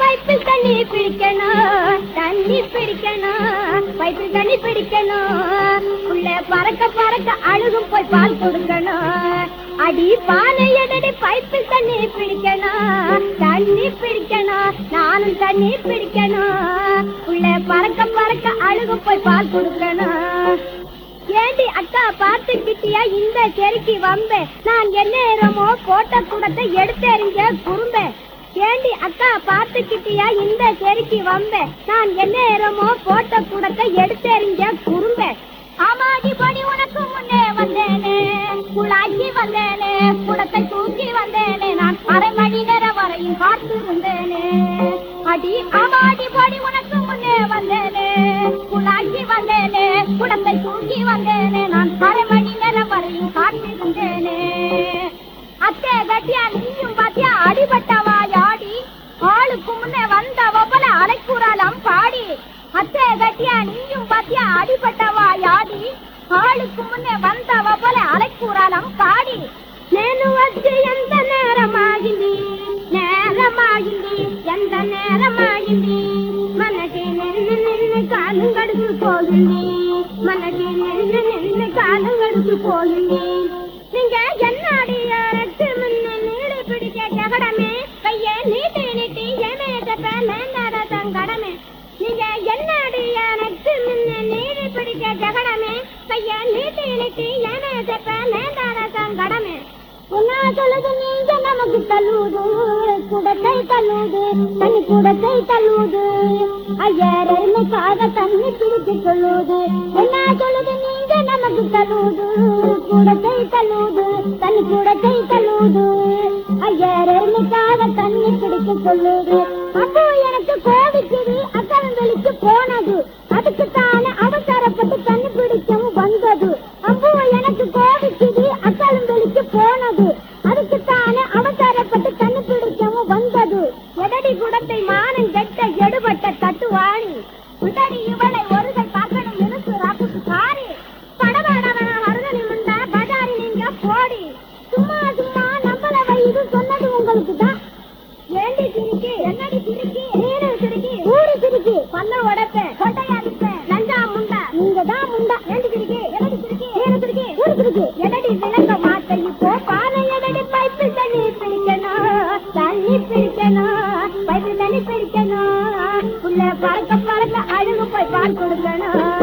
பைப்பில் தண்ணி பிடிக்கணும் தண்ணி பிடிக்கணும் பைப்பில் தண்ணி பிடிக்கணும். உள்ள பறக்க பறக்க அழுகும் போய் பால் கொடுக்கணும். அடி பானையடடி பைப்பில் தண்ணி பிடிக்கணும் தண்ணி பிடிக்கணும் நானும் தண்ணி பிடிக்கணும். பறக்க போய் பால் கொடுக்கணும். ஏண்டி அக்கா பார்த்துக்கிட்டியா? இந்த செருக்கி வம்பே. நான் என்ன நேரமோ கோட்டை குடத்தை எடுத்தெறிஞ்ச குறும்பே. ஏண்டி அக்கா பார்த்துக்கிட்டியா? இந்த செருக்கி வம்பே. நான் என்ன நேரமோ கோட்டை குடத்தை எடுத்தெறிஞ்ச குறும்பே. ஆமாடி படி உனக்கு முன்னே வந்தேனே. குழாக்கி வந்தேனே. குடத்தை தூக்கி வந்தேனே. நான் அரை மணி நேரம் வரையும் காத்து இருந்தேனே. அடி ஆமாடி படி உனக்கு குடத்தை தூக்கி வந்தேனே நான் அரை மணி நேரம் வரையும் காத்திருந்தேனே அத்தை கட்டியா நீயும் பாத்தியா அடிபட்டவா யாடி ஆளுக்கு முன்னே வந்தவ போல அலைக்குறாலாம் பாடி அத்தை கட்டியா நீயும் பாத்தியா அடிபட்டவா யாடி ஆளுக்கு முன்னே வந்தவ போல அலைக்குறாலாம் பாடி నేను వచ్చి ఎంత నేరమాగింది నేరమాగింది ఎంత నేరమాగింది போகின்றேன். நீங்க என்ன அடிய ரெட்டு முன்ன நீடு பிடிக்க ஜகடமே கைய நீட்டி நீட்டி ஏமைய தப்ப மேந்தாட தங்கடமே நீங்க என்ன அடிய ரெட்டு முன்ன நீடு பிடிக்க ஜகடமே கைய நீட்டி நீட்டி ஏமைய தப்ப மேந்தாட தங்கடமே உன்னா சொல்லுது நீங்க நமக்கு தள்ளுது? என்ன சொல்லுது நீ நமக்கு தள்ளுது குடத்தை தள்ளுது தண்ணி குடத்தை தள்ளுது ஐயரமைக்காக தண்ணி பிடிச்சு சொல்லுது. அப்போ போடி சும்மா சும்மா நம்மள வயது சொன்னது உங்களுக்கு தான். ஏண்டி சிரிக்கி? என்னடி சிரிக்கி? நீரு சிரிக்கி. ஊரு சிரிக்கி. பல்ல உடைப்பேன் கொட்டையா அடிப்பேன் நஞ்சா முண்டா. நீங்க தான் முண்டா. ஏண்டி சிரிக்கி? என்னடி சிரிக்கி? நீரு சிரிக்கி. ஊரு சிரிக்கி. எதடி விளங்க மாட்டை இப்போ? பானை எதடி பைப்பு தண்ணி பிடிக்கணும் தண்ணி பிடிக்கணும் பைப்பு தண்ணி பிடிக்கணும் உள்ள பறக்க பறக்க அழுகு போய் பால் கொடுக்கணும்